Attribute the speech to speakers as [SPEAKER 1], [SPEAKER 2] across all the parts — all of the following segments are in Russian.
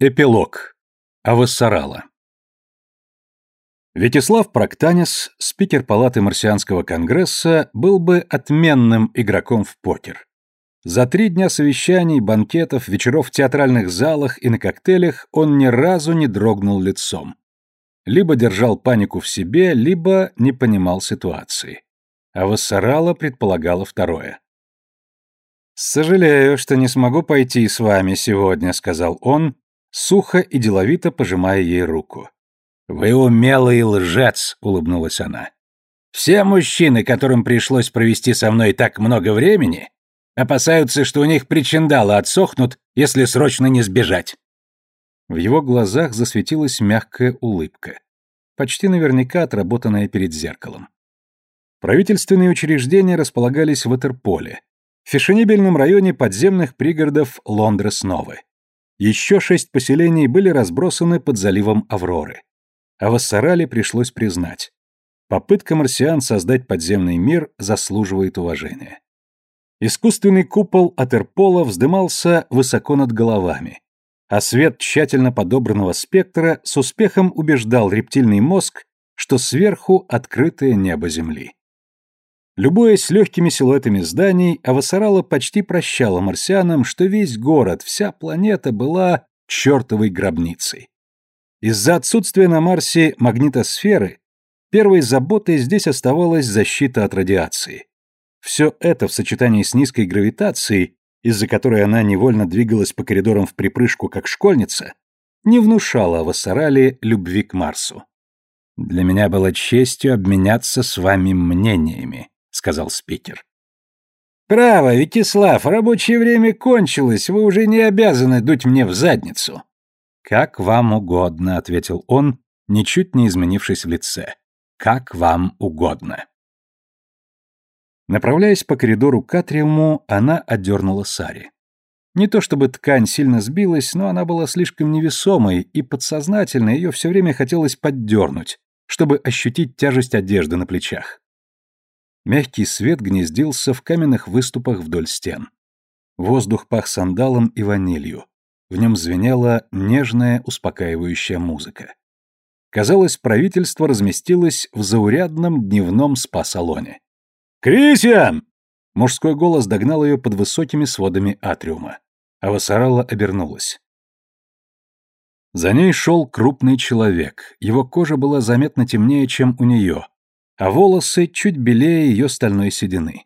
[SPEAKER 1] Эпилог. Авассарала. Вячеслав Проктанис, спикер Палаты Марсианского конгресса, был бы отменным игроком в покер. За три дня совещаний, банкетов, вечеров в театральных залах и на коктейлях он ни разу не дрогнул лицом. Либо держал панику в себе, либо не понимал ситуации. А предполагала второе. «Сожалею, что не смогу пойти с вами сегодня», — сказал он, сухо и деловито пожимая ей руку.
[SPEAKER 2] «Вы умелый лжец», — улыбнулась она. «Все мужчины, которым пришлось провести со мной так много времени, опасаются, что у них причиндалы отсохнут, если срочно не сбежать».
[SPEAKER 1] В его глазах засветилась мягкая улыбка, почти наверняка отработанная перед зеркалом. Правительственные учреждения располагались в Этерполе, в фешенебельном районе подземных пригородов Лондрес-Новы. Еще шесть поселений были разбросаны под заливом Авроры. А в Ассарале пришлось признать. Попытка марсиан создать подземный мир заслуживает уважения. Искусственный купол Атерпола вздымался высоко над головами, а свет тщательно подобранного спектра с успехом убеждал рептильный мозг, что сверху открытое небо Земли. Любуясь легкими силуэтами зданий, Авасарала почти прощала марсианам, что весь город, вся планета была чертовой гробницей. Из-за отсутствия на Марсе магнитосферы первой заботой здесь оставалась защита от радиации. Все это в сочетании с низкой гравитацией, из-за которой она невольно двигалась по коридорам в припрыжку, как школьница, не внушало Авасарале любви к Марсу. «Для меня было честью обменяться с вами мнениями», сказал спикер.
[SPEAKER 2] «Право, Вячеслав, рабочее время кончилось, вы уже не обязаны дуть мне в задницу».
[SPEAKER 1] «Как вам угодно», — ответил он, ничуть не изменившись в лице. «Как вам угодно». Направляясь по коридору к атриуму, она отдернула Сари. Не то чтобы ткань сильно сбилась, но она была слишком невесомой, и подсознательно ее все время хотелось поддернуть, чтобы ощутить тяжесть одежды на плечах. Мягкий свет гнездился в каменных выступах вдоль стен. Воздух пах сандалом и ванилью. В нем звенела нежная, успокаивающая музыка. Казалось, правительство разместилось в заурядном дневном спа-салоне. «Крисиан!» Мужской голос догнал ее под высокими сводами атриума. А Вассаралла обернулась. За ней шел крупный человек. Его кожа была заметно темнее, чем у нее, а волосы чуть белее ее стальной седины.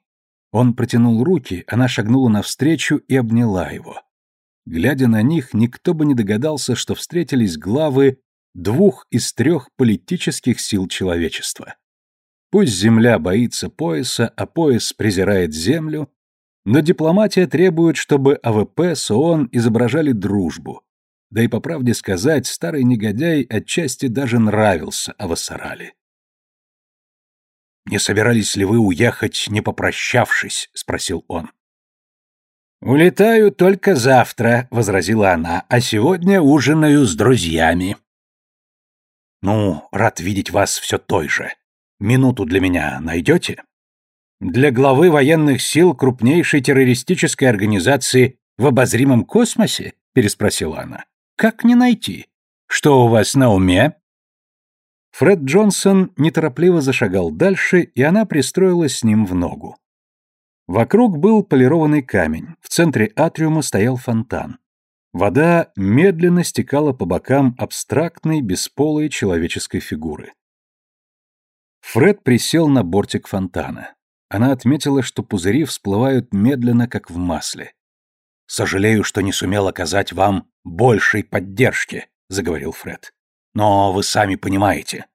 [SPEAKER 1] Он протянул руки, она шагнула навстречу и обняла его. Глядя на них, никто бы не догадался, что встретились главы двух из трех политических сил человечества. Пусть земля боится пояса, а пояс презирает землю, но дипломатия требует, чтобы АВП с изображали дружбу. Да и по правде сказать, старый негодяй отчасти даже нравился Авасарале.
[SPEAKER 2] «Не собирались ли вы уехать, не попрощавшись?» — спросил он. «Улетаю только завтра», — возразила она, — «а сегодня ужинаю с друзьями». «Ну, рад видеть вас все той же. Минуту для меня найдете?» «Для главы военных сил крупнейшей террористической организации в обозримом космосе?» — переспросила она. «Как не найти? Что у вас на уме?»
[SPEAKER 1] Фред Джонсон неторопливо зашагал дальше, и она пристроилась с ним в ногу. Вокруг был полированный камень, в центре атриума стоял фонтан. Вода медленно стекала по бокам абстрактной, бесполой человеческой фигуры. Фред присел на бортик фонтана. Она отметила, что пузыри всплывают медленно, как в масле.
[SPEAKER 2] «Сожалею, что не сумел оказать вам большей поддержки», — заговорил Фред. Но вы сами понимаете.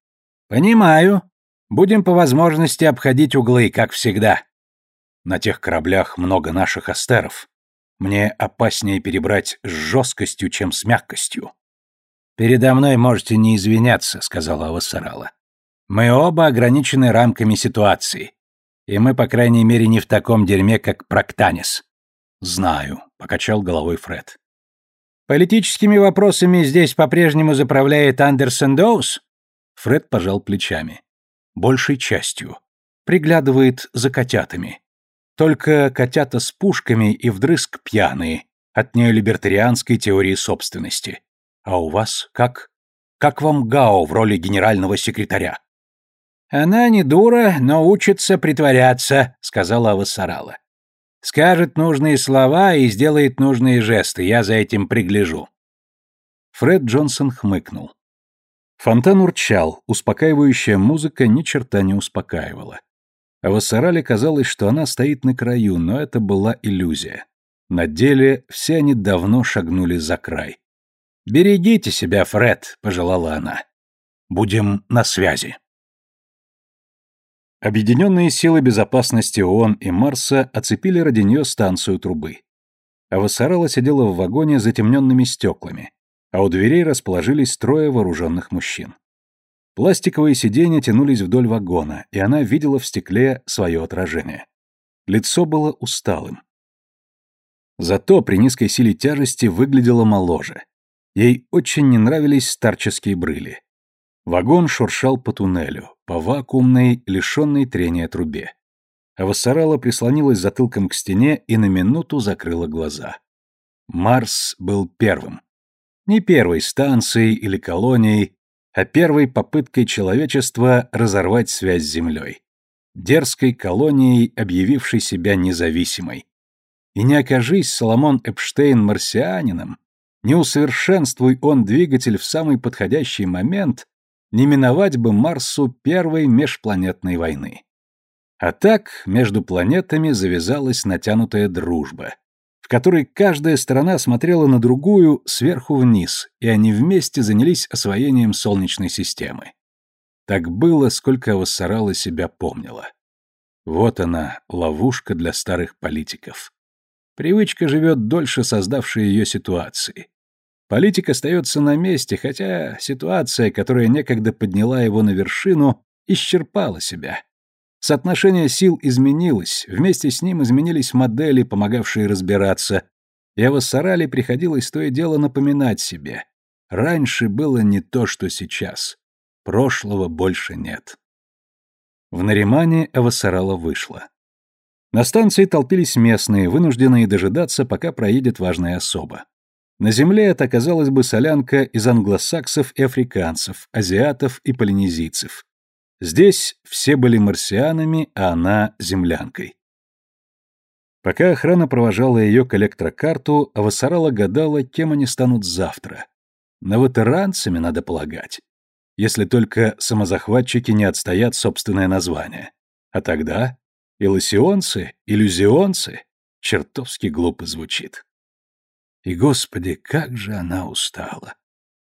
[SPEAKER 2] Понимаю. Будем по возможности обходить углы, как всегда. На тех кораблях много наших астеров. Мне опаснее перебрать с жесткостью, чем с мягкостью. Передо мной можете не извиняться, сказала Авасарала. Мы оба ограничены рамками ситуации. И мы, по крайней мере, не в таком дерьме, как Проктанис.
[SPEAKER 1] Знаю, покачал головой Фред.
[SPEAKER 2] Политическими вопросами здесь по-прежнему заправляет Андерсон Доус?
[SPEAKER 1] Фред пожал плечами. Большей частью. Приглядывает за котятами. Только котята с пушками и вдрызг пьяные от неолибертарианской теории собственности.
[SPEAKER 2] А у вас как? Как вам Гао в роли генерального секретаря? Она не дура, но учится притворяться, сказала Авасарала. Скажет нужные слова и сделает нужные жесты, я за этим пригляжу.
[SPEAKER 1] Фред Джонсон хмыкнул. Фонтан урчал, успокаивающая музыка ни черта не успокаивала. А Вассарале казалось, что она стоит на краю, но это была иллюзия. На деле все они давно шагнули за край.
[SPEAKER 2] «Берегите себя, Фред», — пожелала она. «Будем на связи».
[SPEAKER 1] Объединенные силы безопасности ООН и Марса оцепили ради нее станцию трубы. А Вассарала сидела в вагоне с затемненными стеклами, а у дверей расположились трое вооруженных мужчин. Пластиковые сиденья тянулись вдоль вагона, и она видела в стекле свое отражение. Лицо было усталым. Зато при низкой силе тяжести выглядела моложе. Ей очень не нравились старческие брыли. Вагон шуршал по туннелю, по вакуумной, лишенной трения трубе. А Вассарала прислонилась затылком к стене и на минуту закрыла глаза. Марс был первым. Не первой станцией или колонией, а первой попыткой человечества разорвать связь с Землей. Дерзкой колонией, объявившей себя независимой. И не окажись Соломон Эпштейн марсианином, не усовершенствуй он двигатель в самый подходящий момент, не миновать бы Марсу первой межпланетной войны. А так между планетами завязалась натянутая дружба, в которой каждая сторона смотрела на другую сверху вниз, и они вместе занялись освоением Солнечной системы. Так было, сколько Вассарала себя помнила. Вот она, ловушка для старых политиков. Привычка живет дольше создавшей ее ситуации. Политик остается на месте, хотя ситуация, которая некогда подняла его на вершину, исчерпала себя. Соотношение сил изменилось, вместе с ним изменились модели, помогавшие разбираться. И Авасарали приходилось то и дело напоминать себе. Раньше было не то, что сейчас. Прошлого больше нет. В Наримане Авасарала вышла. На станции толпились местные, вынужденные дожидаться, пока проедет важная особа. На земле это оказалась бы солянка из англосаксов и африканцев, азиатов и полинезийцев. Здесь все были марсианами, а она — землянкой. Пока охрана провожала ее к электрокарту, Авасарала гадала, кем они станут завтра. Новотеранцами, надо полагать. Если только самозахватчики не отстоят собственное название. А тогда Илосионцы, иллюзионцы? Чертовски глупо звучит. И, Господи, как же она устала.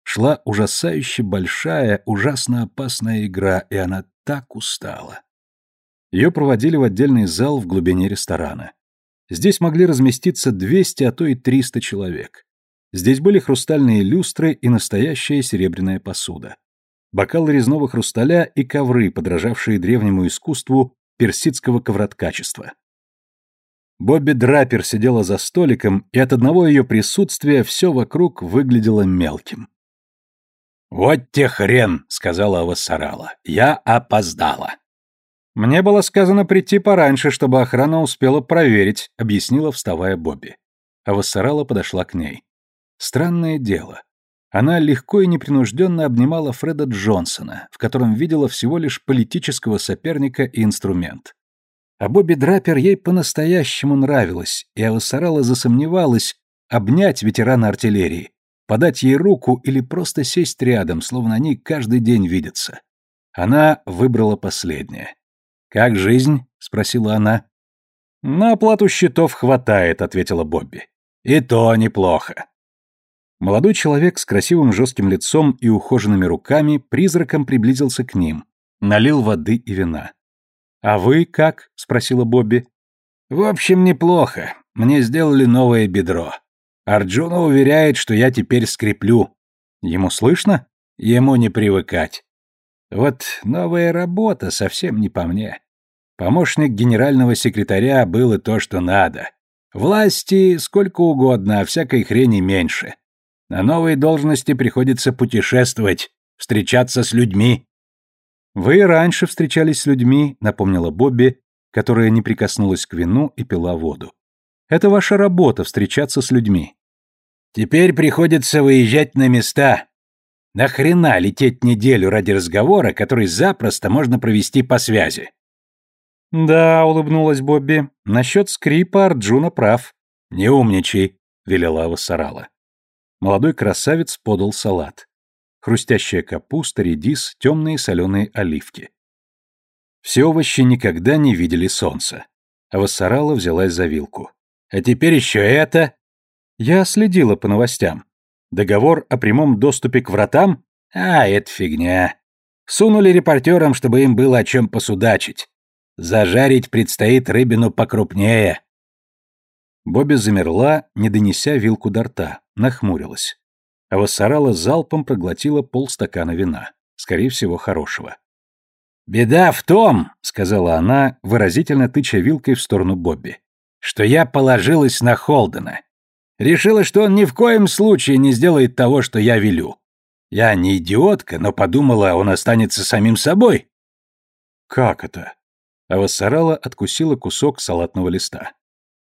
[SPEAKER 1] Шла ужасающе большая, ужасно опасная игра, и она так устала. Ее проводили в отдельный зал в глубине ресторана. Здесь могли разместиться 200, а то и 300 человек. Здесь были хрустальные люстры и настоящая серебряная посуда. Бокалы резного хрусталя и ковры, подражавшие древнему искусству персидского ковроткачества. Бобби Драпер сидела за столиком, и от одного ее присутствия все вокруг выглядело мелким.
[SPEAKER 2] «Вот те хрен», — сказала Авасарала. «Я опоздала».
[SPEAKER 1] «Мне было сказано прийти пораньше, чтобы охрана успела проверить», — объяснила, вставая Бобби. Авасарала подошла к ней. Странное дело. Она легко и непринужденно обнимала Фреда Джонсона, в котором видела всего лишь политического соперника и инструмент. А Бобби Драпер ей по-настоящему нравилась, и Авасарала засомневалась, обнять ветерана артиллерии, подать ей руку или просто сесть рядом, словно они каждый день видятся. Она выбрала последнее. «Как жизнь?» — спросила она. «На оплату счетов хватает», — ответила Бобби. «И то неплохо». Молодой человек с красивым жестким лицом и ухоженными руками призраком приблизился к ним, налил воды и вина. «А вы как?» — спросила Бобби.
[SPEAKER 2] «В общем, неплохо. Мне сделали новое бедро. Арджуна уверяет, что я теперь скреплю.
[SPEAKER 1] Ему слышно?
[SPEAKER 2] Ему не привыкать. Вот новая работа совсем не по мне. Помощник генерального секретаря был и то, что надо. Власти сколько угодно, а всякой хрени меньше. На новой должности приходится путешествовать, встречаться с людьми.
[SPEAKER 1] «Вы и раньше встречались с людьми», — напомнила Бобби, которая не прикоснулась к вину и пила воду. «Это ваша работа — встречаться с людьми».
[SPEAKER 2] Теперь приходится выезжать на места. Нахрена лететь неделю ради разговора, который запросто можно провести по связи?
[SPEAKER 1] Да, улыбнулась Бобби. Насчет скрипа Арджуна прав.
[SPEAKER 2] Не умничай, велела
[SPEAKER 1] Авасарала. Молодой красавец подал салат. Хрустящая капуста, редис, темные соленые оливки. Все овощи никогда не видели солнца. Авасарала взялась за вилку.
[SPEAKER 2] А теперь еще это.
[SPEAKER 1] Я следила по новостям. Договор о прямом доступе к вратам?
[SPEAKER 2] А, это фигня. Сунули репортерам, чтобы им было о чем посудачить. Зажарить предстоит рыбину покрупнее.
[SPEAKER 1] Бобби замерла, не донеся вилку до рта, нахмурилась. А Вассарала залпом проглотила полстакана вина. Скорее всего, хорошего.
[SPEAKER 2] «Беда в том», — сказала она, выразительно тыча вилкой в сторону Бобби, «что я положилась на Холдена. Решила, что он ни в коем случае не сделает того, что я велю. Я не идиотка, но подумала, он останется самим собой».
[SPEAKER 1] «Как это?» А откусила кусок салатного листа.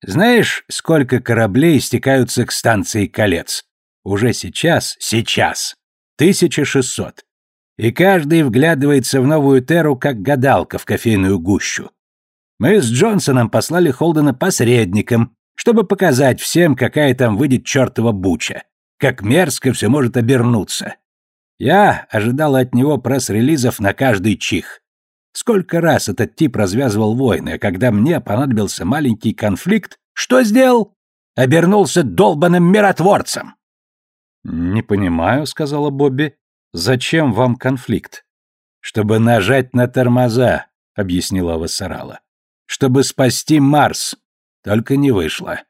[SPEAKER 2] «Знаешь, сколько кораблей стекаются к станции колец? Уже сейчас, сейчас. 1600 и каждый вглядывается в новую Теру, как гадалка в кофейную гущу. Мы с Джонсоном послали Холдена посредником, чтобы показать всем, какая там выйдет чертова буча, как мерзко все может обернуться. Я ожидал от него пресс-релизов на каждый чих. Сколько раз этот тип развязывал войны, а когда мне понадобился маленький конфликт, что сделал? Обернулся долбаным миротворцем.
[SPEAKER 1] «Не понимаю», — сказала Бобби. Зачем вам конфликт?
[SPEAKER 2] Чтобы нажать на тормоза, объяснила Вассарала. Чтобы спасти Марс. Только не вышло.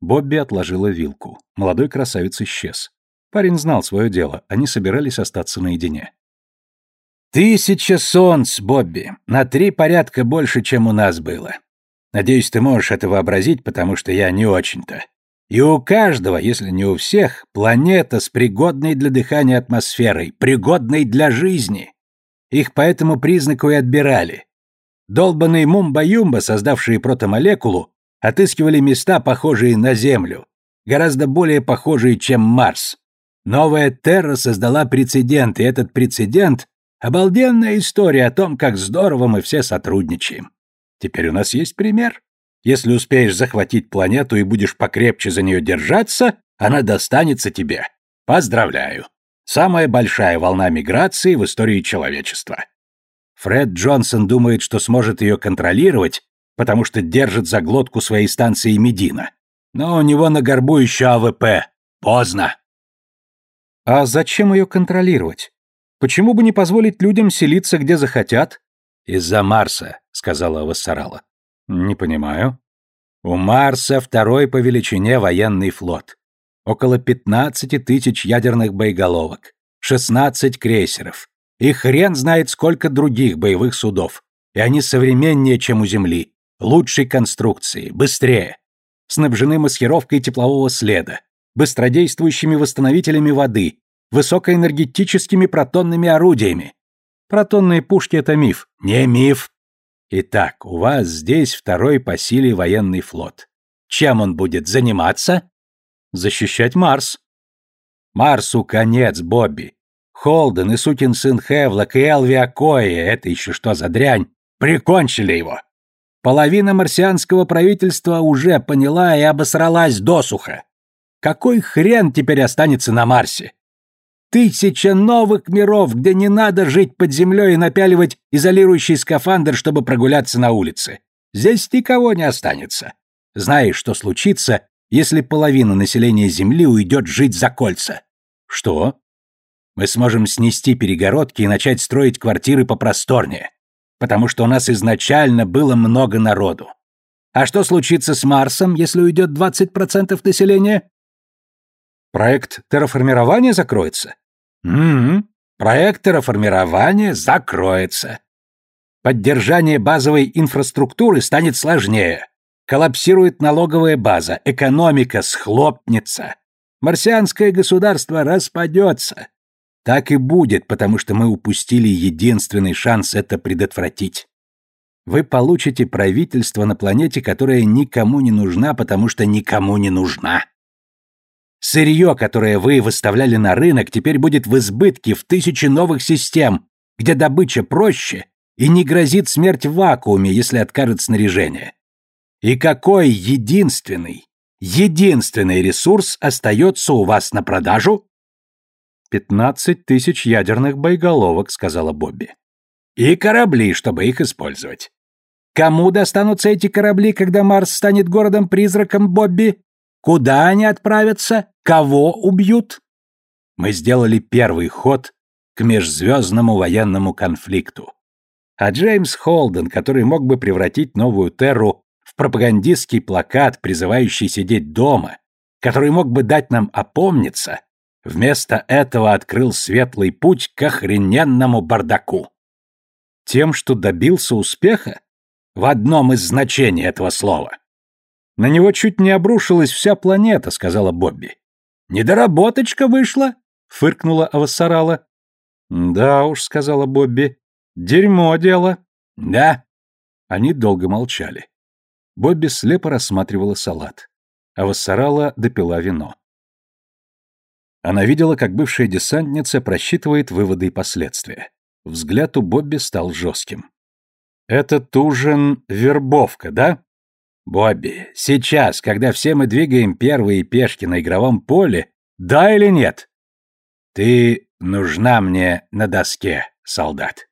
[SPEAKER 1] Бобби отложила вилку. Молодой красавец исчез. Парень знал свое дело, они собирались остаться наедине.
[SPEAKER 2] «Тысяча солнц, Бобби, на три порядка больше, чем у нас было. Надеюсь, ты можешь это вообразить, потому что я не очень-то. И у каждого, если не у всех, планета с пригодной для дыхания атмосферой, пригодной для жизни. Их по этому признаку и отбирали. Долбанные мумба-юмба, создавшие протомолекулу, отыскивали места, похожие на Землю, гораздо более похожие, чем Марс. Новая Терра создала прецедент, и этот прецедент — обалденная история о том, как здорово мы все сотрудничаем. Теперь у нас есть пример. Если успеешь захватить планету и будешь покрепче за нее держаться, она достанется тебе. Поздравляю. Самая большая волна миграции в истории человечества. Фред Джонсон думает, что сможет ее контролировать, потому что держит за глотку своей станции Медина. Но у него на горбу еще АВП. Поздно.
[SPEAKER 1] А зачем ее контролировать? Почему бы не позволить людям селиться где захотят?
[SPEAKER 2] Из-за Марса, сказала Авасарала.
[SPEAKER 1] Не понимаю.
[SPEAKER 2] У Марса второй по величине военный флот. Около 15 тысяч ядерных боеголовок, 16 крейсеров. И хрен знает сколько других боевых судов. И они современнее, чем у Земли. Лучшей конструкции, быстрее. Снабжены маскировкой теплового следа, быстродействующими восстановителями воды, высокоэнергетическими протонными орудиями.
[SPEAKER 1] Протонные пушки — это миф.
[SPEAKER 2] Не миф. Итак, у вас здесь второй по силе военный флот. Чем он будет заниматься?
[SPEAKER 1] Защищать Марс.
[SPEAKER 2] Марсу конец, Бобби. Холден и сукин сын Хевлок и Элви Акои, это еще что за дрянь, прикончили его. Половина марсианского правительства уже поняла и обосралась досуха. Какой хрен теперь останется на Марсе? Тысяча новых миров, где не надо жить под землей и напяливать изолирующий скафандр, чтобы прогуляться на улице. Здесь никого не останется. Знаешь, что случится, если половина населения Земли уйдет жить за кольца?
[SPEAKER 1] Что?
[SPEAKER 2] Мы сможем снести перегородки и начать строить квартиры попросторнее, потому что у нас изначально было много народу. А что случится с Марсом, если уйдет 20% населения?
[SPEAKER 1] Проект терраформирования закроется?
[SPEAKER 2] Угу. Проект терраформирования закроется. Поддержание базовой инфраструктуры станет сложнее. Коллапсирует налоговая база, экономика схлопнется. Марсианское государство распадется. Так и будет, потому что мы упустили единственный шанс это предотвратить. Вы получите правительство на планете, которая никому не нужна, потому что никому не нужна. Сырье, которое вы выставляли на рынок, теперь будет в избытке в тысячи новых систем, где добыча проще и не грозит смерть в вакууме, если откажет снаряжение. И какой единственный, единственный ресурс остается у вас на продажу?
[SPEAKER 1] «Пятнадцать тысяч ядерных боеголовок», — сказала Бобби.
[SPEAKER 2] «И корабли, чтобы их использовать. Кому достанутся эти корабли, когда Марс станет городом-призраком, Бобби? Куда они отправятся? Кого убьют?» Мы сделали первый ход к межзвездному военному конфликту. А Джеймс Холден, который мог бы превратить новую Терру в пропагандистский плакат, призывающий сидеть дома, который мог бы дать нам опомниться, вместо этого открыл светлый путь к охрененному бардаку.
[SPEAKER 1] Тем, что добился успеха?
[SPEAKER 2] В одном из значений этого слова.
[SPEAKER 1] На него чуть не обрушилась вся планета, сказала Бобби.
[SPEAKER 2] Недоработочка вышла,
[SPEAKER 1] фыркнула Авасарала. Да уж, сказала Бобби. Дерьмо дело.
[SPEAKER 2] Да.
[SPEAKER 1] Они долго молчали. Бобби слепо рассматривала салат. А Вассарала допила вино. Она видела, как бывшая десантница просчитывает выводы и последствия. Взгляд у Бобби стал жестким. «Этот ужин — вербовка, да?»
[SPEAKER 2] «Бобби, сейчас, когда все мы двигаем первые пешки на игровом поле, да или нет?» «Ты нужна мне на доске, солдат».